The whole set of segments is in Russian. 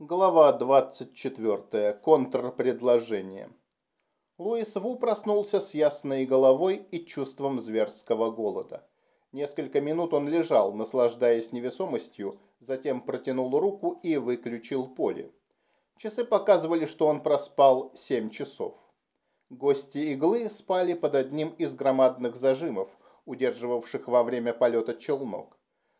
Глава 24. Контрпредложение. Луис Ву проснулся с ясной головой и чувством зверского голода. Несколько минут он лежал, наслаждаясь невесомостью, затем протянул руку и выключил поле. Часы показывали, что он проспал 7 часов. Гости иглы спали под одним из громадных зажимов, удерживавших во время полета челнок.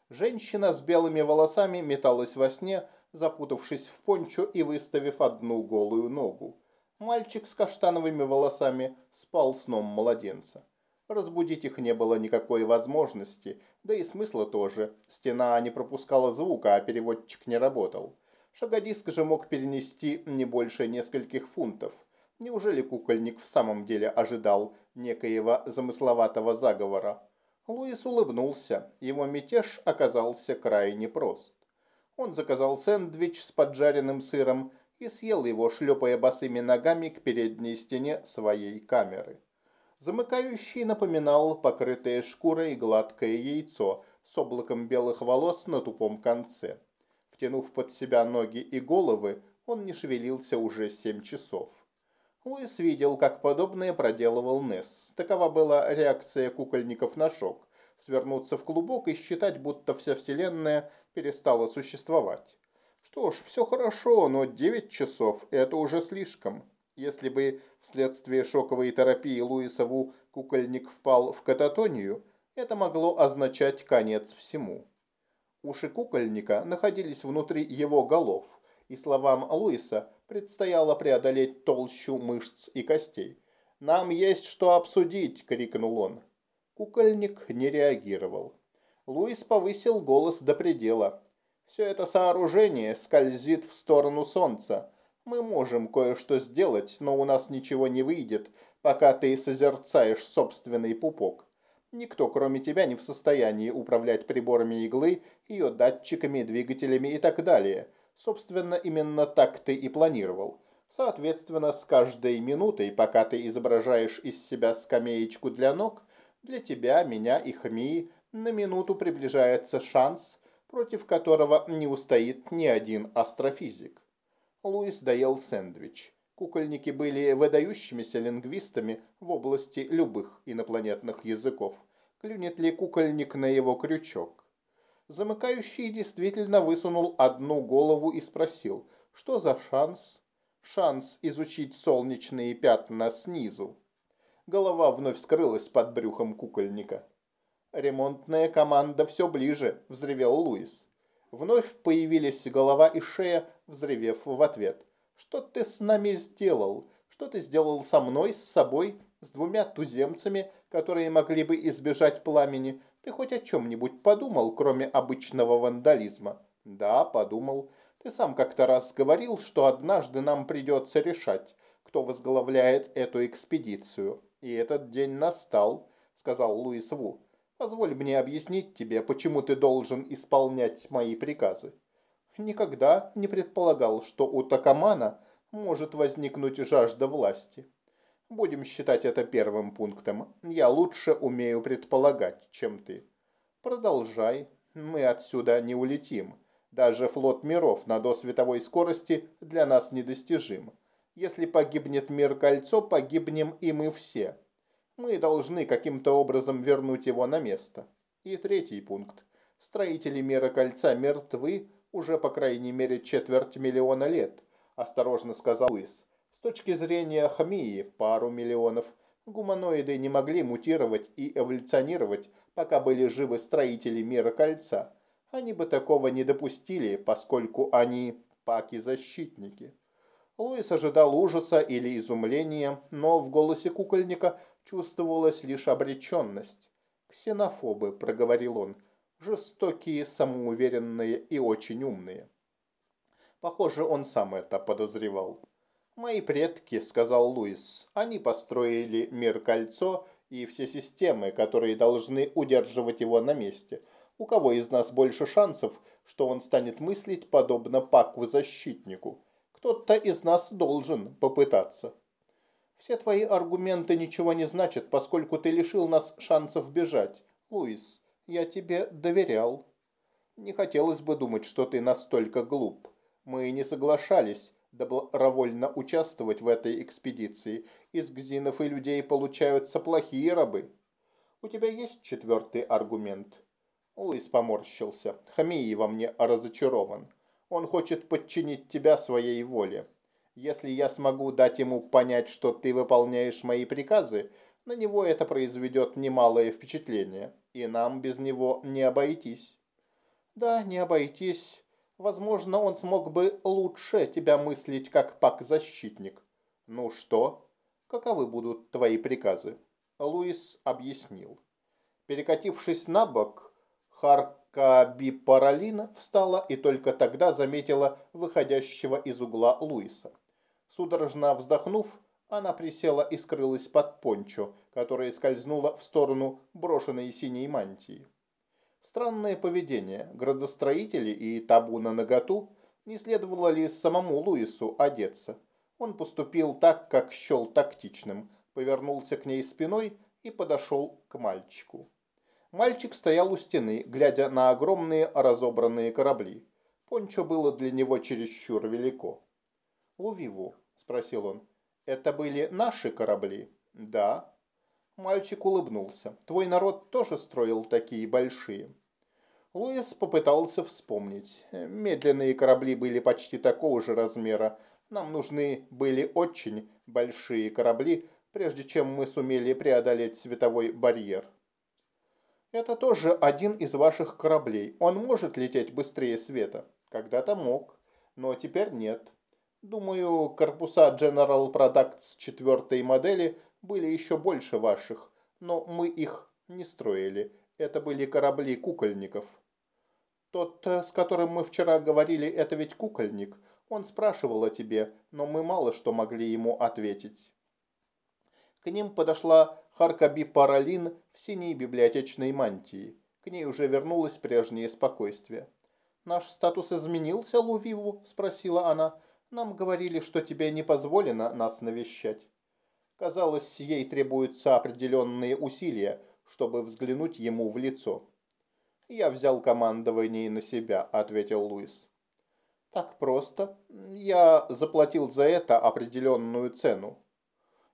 Женщина с белыми волосами металась во сне, запутавшись в пончо и выставив одну голую ногу. Мальчик с каштановыми волосами спал сном младенца. Разбудить их не было никакой возможности, да и смысла тоже. Стена не пропускала звука, а переводчик не работал. Шагодиск же мог перенести не больше нескольких фунтов. Неужели кукольник в самом деле ожидал некоего замысловатого заговора? Луис улыбнулся. Его мятеж оказался крайне прост. Он заказал сэндвич с поджаренным сыром и съел его, шлепая босыми ногами к передней стене своей камеры. Замыкающий напоминал покрытое шкурой гладкое яйцо с облаком белых волос на тупом конце. Втянув под себя ноги и головы, он не шевелился уже семь часов. Луис видел, как подобное проделывал Несс. Такова была реакция кукольников на шок свернуться в клубок и считать, будто вся Вселенная перестала существовать. Что ж, все хорошо, но 9 часов – это уже слишком. Если бы вследствие шоковой терапии Луисову кукольник впал в кататонию, это могло означать конец всему. Уши кукольника находились внутри его голов, и словам Луиса предстояло преодолеть толщу мышц и костей. «Нам есть что обсудить!» – крикнул он. Кукольник не реагировал. Луис повысил голос до предела. «Все это сооружение скользит в сторону солнца. Мы можем кое-что сделать, но у нас ничего не выйдет, пока ты созерцаешь собственный пупок. Никто, кроме тебя, не в состоянии управлять приборами иглы, ее датчиками, двигателями и так далее. Собственно, именно так ты и планировал. Соответственно, с каждой минутой, пока ты изображаешь из себя скамеечку для ног, для тебя, меня и Хмии на минуту приближается шанс, против которого не устоит ни один астрофизик. Луис доел сэндвич. Кукольники были выдающимися лингвистами в области любых инопланетных языков. Клюнет ли кукольник на его крючок? Замыкающий действительно высунул одну голову и спросил, что за шанс? Шанс изучить солнечные пятна снизу. Голова вновь скрылась под брюхом кукольника. «Ремонтная команда все ближе», – взревел Луис. Вновь появились голова и шея, взревев в ответ. «Что ты с нами сделал? Что ты сделал со мной, с собой, с двумя туземцами, которые могли бы избежать пламени? Ты хоть о чем-нибудь подумал, кроме обычного вандализма?» «Да, подумал. Ты сам как-то раз говорил, что однажды нам придется решать, кто возглавляет эту экспедицию. «И этот день настал», — сказал Луис Ву. «Позволь мне объяснить тебе, почему ты должен исполнять мои приказы. Никогда не предполагал, что у Такамана может возникнуть жажда власти. Будем считать это первым пунктом. Я лучше умею предполагать, чем ты. Продолжай. Мы отсюда не улетим. Даже флот миров на досветовой скорости для нас недостижим. Если погибнет мир кольцо, погибнем и мы все. Мы должны каким-то образом вернуть его на место. И третий пункт. Строители мира кольца мертвы уже по крайней мере четверть миллиона лет, осторожно сказал Луис. С точки зрения Хмии пару миллионов. Гуманоиды не могли мутировать и эволюционировать, пока были живы строители мира кольца. Они бы такого не допустили, поскольку они паки-защитники. Луис ожидал ужаса или изумления, но в голосе кукольника чувствовалась лишь обреченность. «Ксенофобы», — проговорил он, — «жестокие, самоуверенные и очень умные». Похоже, он сам это подозревал. «Мои предки», — сказал Луис, — «они построили мир-кольцо и все системы, которые должны удерживать его на месте. У кого из нас больше шансов, что он станет мыслить подобно Паку-защитнику?» Кто-то из нас должен попытаться. Все твои аргументы ничего не значат, поскольку ты лишил нас шансов бежать. Луис, я тебе доверял. Не хотелось бы думать, что ты настолько глуп. Мы не соглашались добровольно участвовать в этой экспедиции. Из гзинов и людей получаются плохие рабы. У тебя есть четвертый аргумент?» Луис поморщился. Хамии во мне разочарован. Он хочет подчинить тебя своей воле. Если я смогу дать ему понять, что ты выполняешь мои приказы, на него это произведет немалое впечатление, и нам без него не обойтись. Да, не обойтись. Возможно, он смог бы лучше тебя мыслить как пак-защитник. Ну что? Каковы будут твои приказы? Луис объяснил. Перекатившись на бок, Харкабипаралина встала и только тогда заметила выходящего из угла Луиса. Судорожно вздохнув, она присела и скрылась под пончо, которая скользнула в сторону брошенной синей мантии. Странное поведение градостроителей и табу на наготу не следовало ли самому Луису одеться. Он поступил так, как счел тактичным, повернулся к ней спиной и подошел к мальчику. Мальчик стоял у стены, глядя на огромные разобранные корабли. Пончо было для него чересчур велико. «Лувиву?» – спросил он. «Это были наши корабли?» «Да». Мальчик улыбнулся. «Твой народ тоже строил такие большие?» Луис попытался вспомнить. Медленные корабли были почти такого же размера. Нам нужны были очень большие корабли, прежде чем мы сумели преодолеть световой барьер. Это тоже один из ваших кораблей. Он может лететь быстрее света. Когда-то мог, но теперь нет. Думаю, корпуса General Products четвертой модели были еще больше ваших, но мы их не строили. Это были корабли кукольников. Тот, э, с которым мы вчера говорили, это ведь кукольник. Он спрашивал о тебе, но мы мало что могли ему ответить. К ним подошла Харкаби Паралин в синей библиотечной мантии. К ней уже вернулось прежнее спокойствие. «Наш статус изменился, Лувиву?» – спросила она. «Нам говорили, что тебе не позволено нас навещать». Казалось, ей требуются определенные усилия, чтобы взглянуть ему в лицо. «Я взял командование на себя», – ответил Луис. «Так просто. Я заплатил за это определенную цену.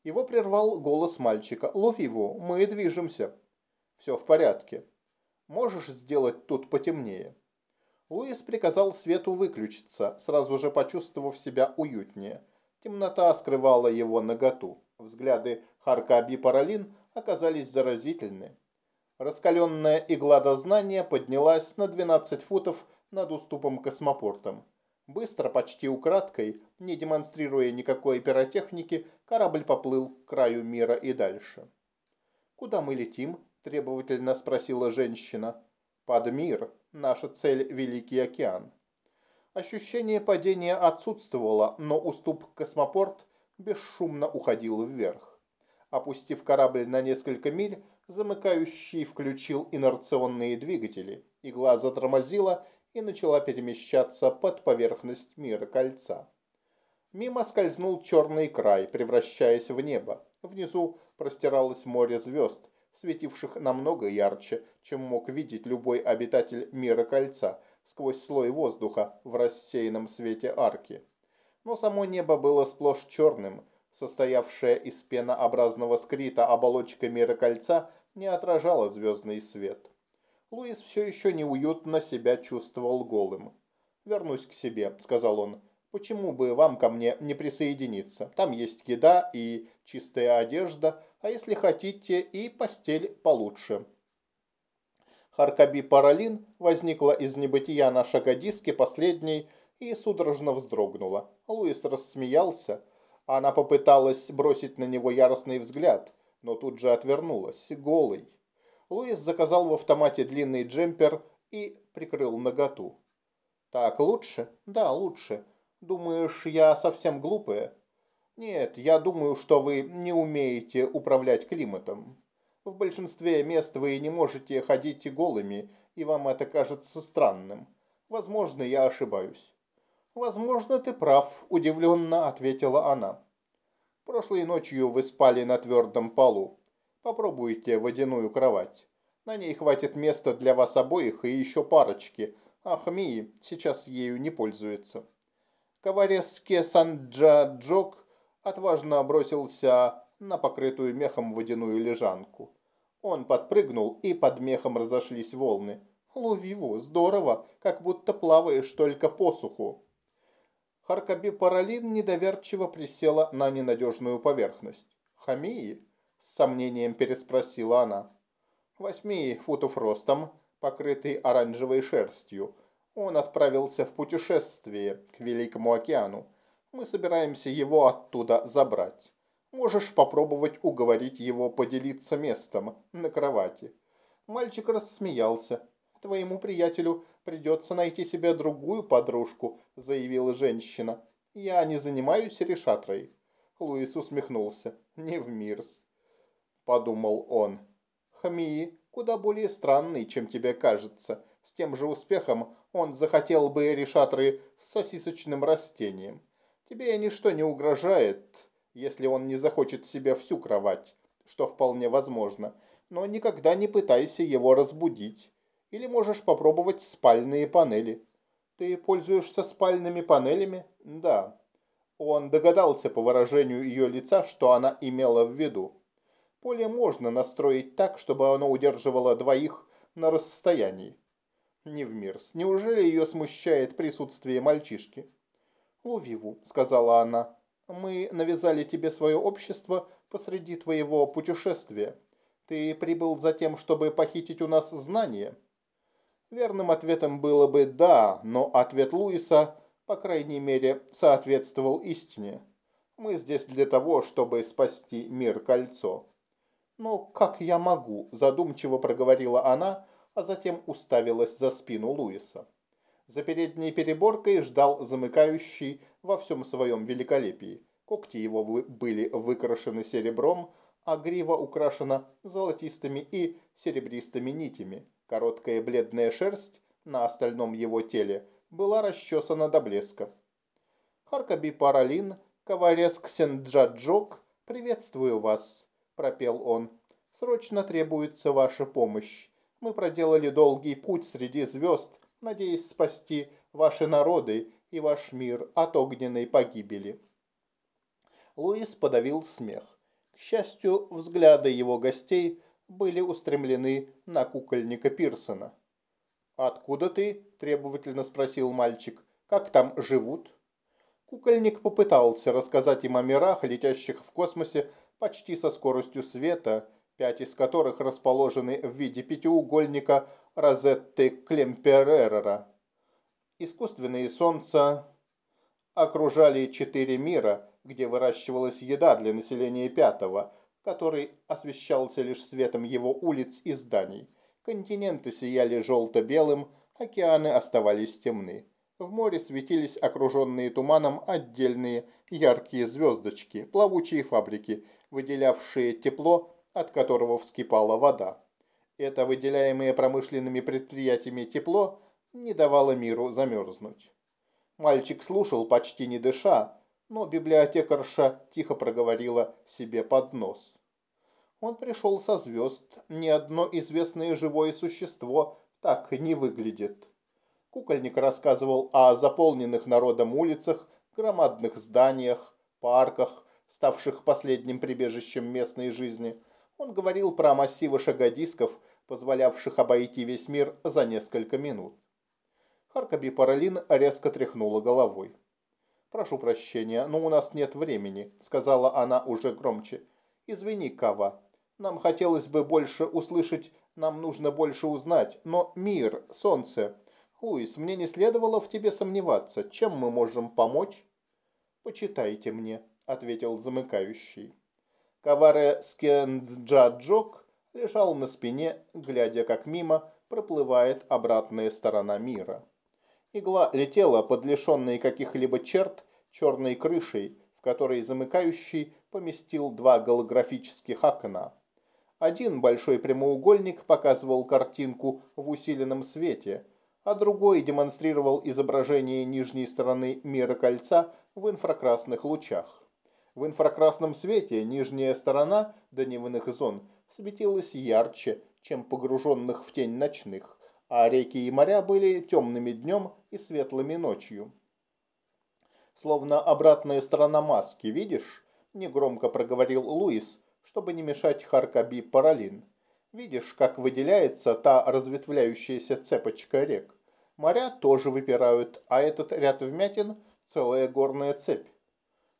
Его прервал голос мальчика. «Лови его, мы движемся». «Все в порядке. Можешь сделать тут потемнее?» Луис приказал свету выключиться, сразу же почувствовав себя уютнее. Темнота скрывала его наготу. Взгляды Харкаби Паралин оказались заразительны. Раскаленная игла дознания поднялась на 12 футов над уступом космопортом. Быстро, почти украдкой, не демонстрируя никакой пиротехники, корабль поплыл к краю мира и дальше. «Куда мы летим?» – требовательно спросила женщина. «Под мир. Наша цель – Великий океан». Ощущение падения отсутствовало, но уступ космопорт бесшумно уходил вверх. Опустив корабль на несколько миль, замыкающий включил инерционные двигатели. Игла затормозила и начала перемещаться под поверхность мира кольца. Мимо скользнул черный край, превращаясь в небо. Внизу простиралось море звезд, светивших намного ярче, чем мог видеть любой обитатель мира кольца сквозь слой воздуха в рассеянном свете арки. Но само небо было сплошь черным, состоявшая из пенообразного скрита оболочка мира кольца не отражала звездный свет. Луис все еще неуютно себя чувствовал голым. «Вернусь к себе», — сказал он. «Почему бы вам ко мне не присоединиться? Там есть еда и чистая одежда, а если хотите, и постель получше». Харкаби Паралин возникла из небытия на шагодиске последней и судорожно вздрогнула. Луис рассмеялся. Она попыталась бросить на него яростный взгляд, но тут же отвернулась, голый. Луис заказал в автомате длинный джемпер и прикрыл наготу. «Так лучше?» «Да, лучше. Думаешь, я совсем глупая?» «Нет, я думаю, что вы не умеете управлять климатом. В большинстве мест вы не можете ходить голыми, и вам это кажется странным. Возможно, я ошибаюсь». «Возможно, ты прав», – удивленно ответила она. «Прошлой ночью вы спали на твердом полу. Попробуйте водяную кровать. На ней хватит места для вас обоих и еще парочки. Ах, Мии сейчас ею не пользуется. Кавареске Санджаджок отважно бросился на покрытую мехом водяную лежанку. Он подпрыгнул, и под мехом разошлись волны. Ловиво, здорово, как будто плаваешь только по суху. Харкаби Паралин недоверчиво присела на ненадежную поверхность. «Хамии?» – с сомнением переспросила она. «Восьми футов ростом, покрытый оранжевой шерстью. Он отправился в путешествие к Великому океану. Мы собираемся его оттуда забрать. Можешь попробовать уговорить его поделиться местом на кровати». Мальчик рассмеялся. «Твоему приятелю придется найти себе другую подружку», – заявила женщина. «Я не занимаюсь решатрой». Луис усмехнулся. «Не в мирс», – подумал он. «Хамии куда более странный, чем тебе кажется. С тем же успехом он захотел бы решатры с сосисочным растением. Тебе ничто не угрожает, если он не захочет себе всю кровать, что вполне возможно, но никогда не пытайся его разбудить. Или можешь попробовать спальные панели. Ты пользуешься спальными панелями? Да. Он догадался по выражению ее лица, что она имела в виду. Поле можно настроить так, чтобы оно удерживало двоих на расстоянии. Не в мирс. Неужели ее смущает присутствие мальчишки? «Лувиву», — сказала она, мы навязали тебе свое общество посреди твоего путешествия. Ты прибыл за тем, чтобы похитить у нас знания?» Верным ответом было бы «да», но ответ Луиса, по крайней мере, соответствовал истине. Мы здесь для того, чтобы спасти мир кольцо. «Но как я могу?» – задумчиво проговорила она, а затем уставилась за спину Луиса. За передней переборкой ждал замыкающий во всем своем великолепии. Когти его были выкрашены серебром, а грива украшена золотистыми и серебристыми нитями. Короткая бледная шерсть на остальном его теле была расчесана до блеска. Харкаби Паралин, Кавареск Сенджаджок, приветствую вас, пропел он. Срочно требуется ваша помощь. Мы проделали долгий путь среди звезд, надеясь спасти ваши народы и ваш мир от огненной погибели. Луис подавил смех. К счастью, взгляды его гостей были устремлены на кукольника Пирсона. «Откуда ты?» – требовательно спросил мальчик. «Как там живут?» Кукольник попытался рассказать им о мирах, летящих в космосе почти со скоростью света, пять из которых расположены в виде пятиугольника Розетты Клемперерера. Искусственные солнца окружали четыре мира, где выращивалась еда для населения пятого, который освещался лишь светом его улиц и зданий. Континенты сияли желто-белым, океаны оставались темны. В море светились окруженные туманом отдельные яркие звездочки, плавучие фабрики, выделявшие тепло, от которого вскипала вода. Это выделяемое промышленными предприятиями тепло не давало миру замерзнуть. Мальчик слушал, почти не дыша, но библиотекарша тихо проговорила себе под нос. Он пришел со звезд, ни одно известное живое существо так не выглядит. Кукольник рассказывал о заполненных народом улицах, громадных зданиях, парках, ставших последним прибежищем местной жизни – он говорил про массивы шагодисков, позволявших обойти весь мир за несколько минут. Харкаби Паралин резко тряхнула головой. «Прошу прощения, но у нас нет времени», — сказала она уже громче. «Извини, Кава. Нам хотелось бы больше услышать, нам нужно больше узнать, но мир, солнце. Луис, мне не следовало в тебе сомневаться. Чем мы можем помочь?» «Почитайте мне», — ответил замыкающий. Каваре Скенджаджок лежал на спине, глядя, как мимо проплывает обратная сторона мира. Игла летела под лишенной каких-либо черт черной крышей, в которой замыкающий поместил два голографических окна. Один большой прямоугольник показывал картинку в усиленном свете, а другой демонстрировал изображение нижней стороны мира кольца в инфракрасных лучах. В инфракрасном свете нижняя сторона дневных зон светилась ярче, чем погруженных в тень ночных, а реки и моря были темными днем и светлыми ночью. словно обратная сторона маски, видишь?» – негромко проговорил Луис, чтобы не мешать Харкаби Паралин. «Видишь, как выделяется та разветвляющаяся цепочка рек? Моря тоже выпирают, а этот ряд вмятин – целая горная цепь.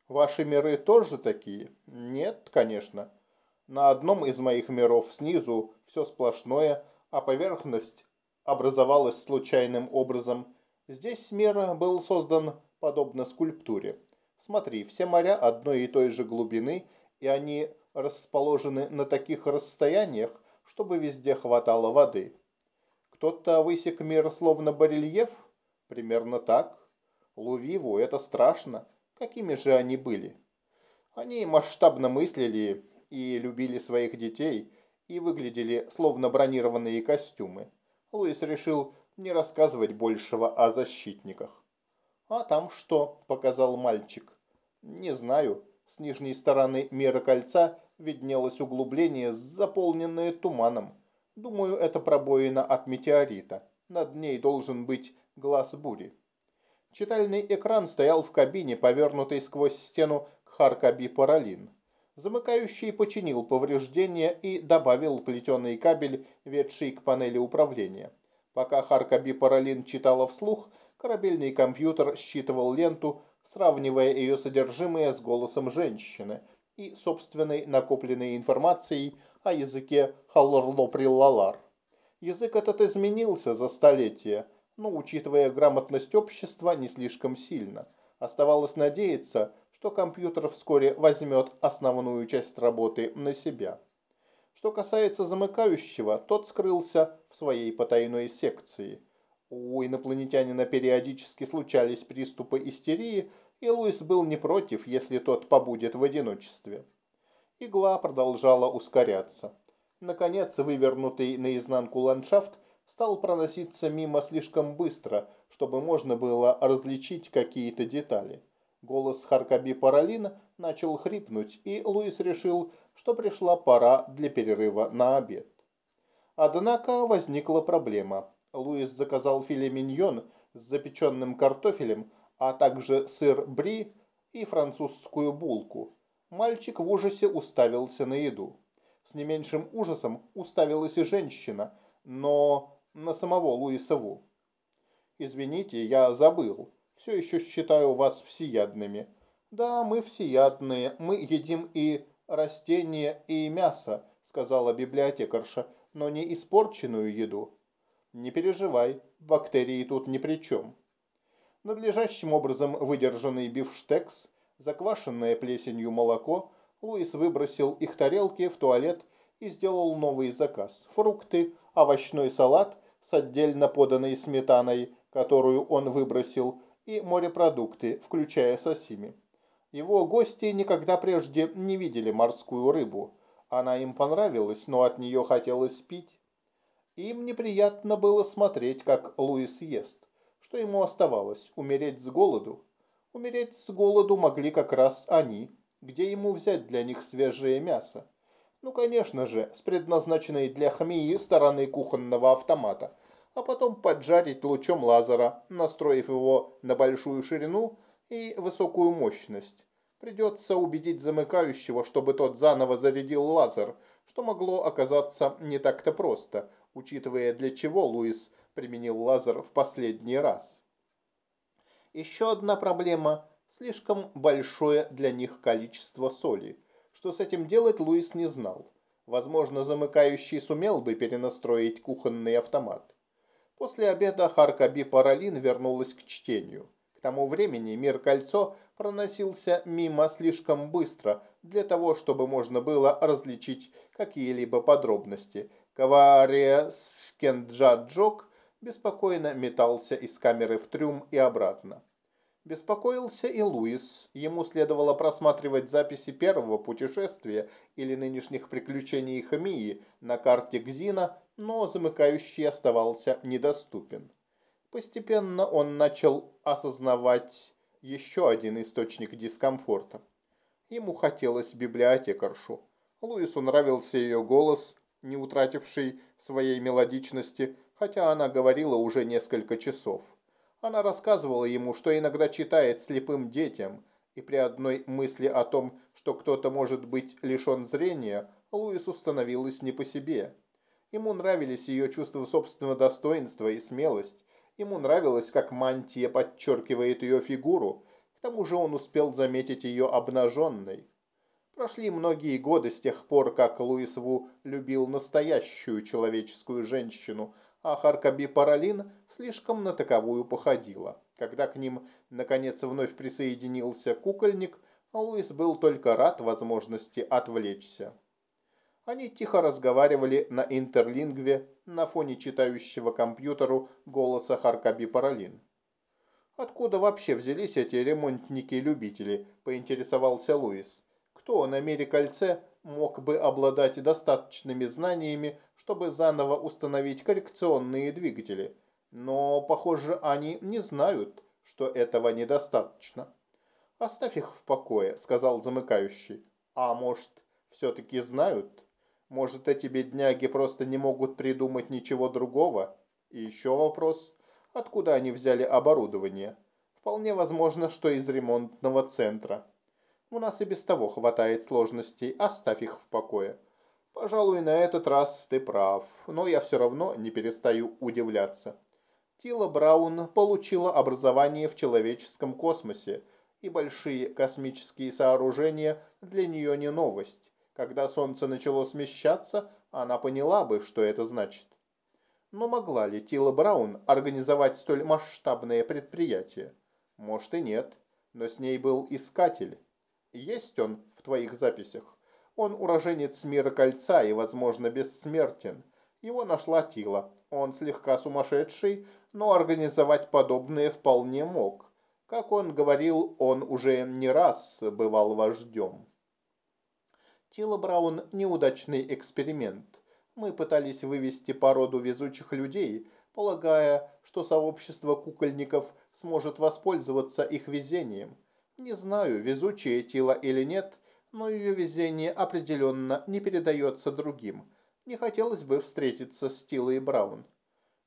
Ваши миры тоже такие? Нет, конечно. На одном из моих миров снизу все сплошное, а поверхность образовалась случайным образом. Здесь мир был создан подобно скульптуре. Смотри, все моря одной и той же глубины, и они расположены на таких расстояниях, чтобы везде хватало воды. Кто-то высек мир словно барельеф? Примерно так. Лувиву это страшно. Какими же они были? Они масштабно мыслили и любили своих детей, и выглядели словно бронированные костюмы. Луис решил не рассказывать большего о защитниках. «А там что?» – показал мальчик. «Не знаю. С нижней стороны мира кольца виднелось углубление, заполненное туманом. Думаю, это пробоина от метеорита. Над ней должен быть глаз бури». Читальный экран стоял в кабине, повернутый сквозь стену к Харкаби Паралин. Замыкающий починил повреждения и добавил плетеный кабель, ведший к панели управления. Пока Харкаби Паралин читала вслух, корабельный компьютер считывал ленту, сравнивая ее содержимое с голосом женщины и собственной накопленной информацией о языке Халларло-Приллалар. Язык этот изменился за столетия, но, учитывая грамотность общества, не слишком сильно. Оставалось надеяться, что компьютер вскоре возьмет основную часть работы на себя. Что касается замыкающего, тот скрылся в своей потайной секции. У инопланетянина периодически случались приступы истерии, и Луис был не против, если тот побудет в одиночестве. Игла продолжала ускоряться. Наконец, вывернутый наизнанку ландшафт стал проноситься мимо слишком быстро, чтобы можно было различить какие-то детали. Голос Харкаби Паралина начал хрипнуть, и Луис решил, что пришла пора для перерыва на обед. Однако возникла проблема. Луис заказал филе миньон с запеченным картофелем, а также сыр бри и французскую булку. Мальчик в ужасе уставился на еду. С не меньшим ужасом уставилась и женщина, но на самого Луиса Ву. «Извините, я забыл все еще считаю вас всеядными. Да, мы всеядные, мы едим и растения, и мясо, сказала библиотекарша, но не испорченную еду. Не переживай, бактерии тут ни при чем. Надлежащим образом выдержанный бифштекс, заквашенное плесенью молоко, Луис выбросил их тарелки в туалет и сделал новый заказ. Фрукты, овощной салат с отдельно поданной сметаной, которую он выбросил, и морепродукты, включая сосими. Его гости никогда прежде не видели морскую рыбу. Она им понравилась, но от нее хотелось пить. Им неприятно было смотреть, как Луис ест. Что ему оставалось? Умереть с голоду? Умереть с голоду могли как раз они. Где ему взять для них свежее мясо? Ну, конечно же, с предназначенной для хмии стороны кухонного автомата – а потом поджарить лучом лазера, настроив его на большую ширину и высокую мощность. Придется убедить замыкающего, чтобы тот заново зарядил лазер, что могло оказаться не так-то просто, учитывая для чего Луис применил лазер в последний раз. Еще одна проблема – слишком большое для них количество соли. Что с этим делать, Луис не знал. Возможно, замыкающий сумел бы перенастроить кухонный автомат. После обеда Харкаби Паралин вернулась к чтению. К тому времени мир кольцо проносился мимо слишком быстро для того, чтобы можно было различить какие-либо подробности. Кавария Скенджаджок беспокойно метался из камеры в трюм и обратно. Беспокоился и Луис. Ему следовало просматривать записи первого путешествия или нынешних приключений Хамии на карте Гзина но замыкающий оставался недоступен. Постепенно он начал осознавать еще один источник дискомфорта. Ему хотелось библиотекаршу. Луису нравился ее голос, не утративший своей мелодичности, хотя она говорила уже несколько часов. Она рассказывала ему, что иногда читает слепым детям, и при одной мысли о том, что кто-то может быть лишен зрения, Луису становилось не по себе. Ему нравились ее чувство собственного достоинства и смелость. Ему нравилось, как мантия подчеркивает ее фигуру. К тому же он успел заметить ее обнаженной. Прошли многие годы с тех пор, как Луис Ву любил настоящую человеческую женщину, а Харкаби Паралин слишком на таковую походила. Когда к ним, наконец, вновь присоединился кукольник, Луис был только рад возможности отвлечься. Они тихо разговаривали на интерлингве на фоне читающего компьютеру голоса Харкаби Паралин. «Откуда вообще взялись эти ремонтники-любители?» – поинтересовался Луис. «Кто на Мере Кольце мог бы обладать достаточными знаниями, чтобы заново установить коррекционные двигатели? Но, похоже, они не знают, что этого недостаточно». «Оставь их в покое», – сказал замыкающий. «А может, все-таки знают?» Может, эти бедняги просто не могут придумать ничего другого? И еще вопрос, откуда они взяли оборудование? Вполне возможно, что из ремонтного центра. У нас и без того хватает сложностей, оставь их в покое. Пожалуй, на этот раз ты прав, но я все равно не перестаю удивляться. Тила Браун получила образование в человеческом космосе, и большие космические сооружения для нее не новость. Когда солнце начало смещаться, она поняла бы, что это значит. Но могла ли Тила Браун организовать столь масштабное предприятие? Может и нет, но с ней был искатель. Есть он в твоих записях? Он уроженец мира кольца и, возможно, бессмертен. Его нашла Тила. Он слегка сумасшедший, но организовать подобное вполне мог. Как он говорил, он уже не раз бывал вождем. Тила Браун – неудачный эксперимент. Мы пытались вывести породу везучих людей, полагая, что сообщество кукольников сможет воспользоваться их везением. Не знаю, везучее Тила или нет, но ее везение определенно не передается другим. Не хотелось бы встретиться с Тилой Браун.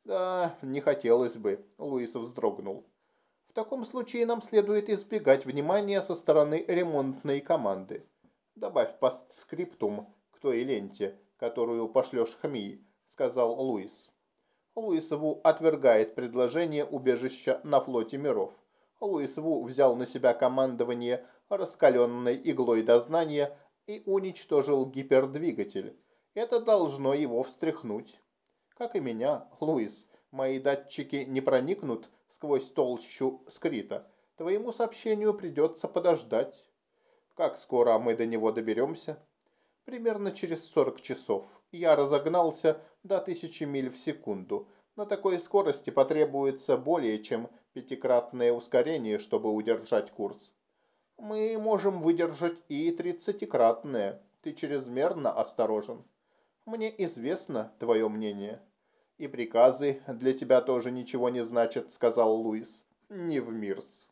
Да, не хотелось бы, Луис вздрогнул. В таком случае нам следует избегать внимания со стороны ремонтной команды. Добавь постскриптум к той ленте, которую пошлешь Хмии, сказал Луис. Луис Ву отвергает предложение убежища на флоте миров. Луис Ву взял на себя командование раскаленной иглой дознания и уничтожил гипердвигатель. Это должно его встряхнуть. Как и меня, Луис, мои датчики не проникнут сквозь толщу скрита. Твоему сообщению придется подождать. Как скоро мы до него доберемся? Примерно через 40 часов. Я разогнался до тысячи миль в секунду. На такой скорости потребуется более чем пятикратное ускорение, чтобы удержать курс. Мы можем выдержать и тридцатикратное. Ты чрезмерно осторожен. Мне известно твое мнение. И приказы для тебя тоже ничего не значат, сказал Луис. Не в мирс.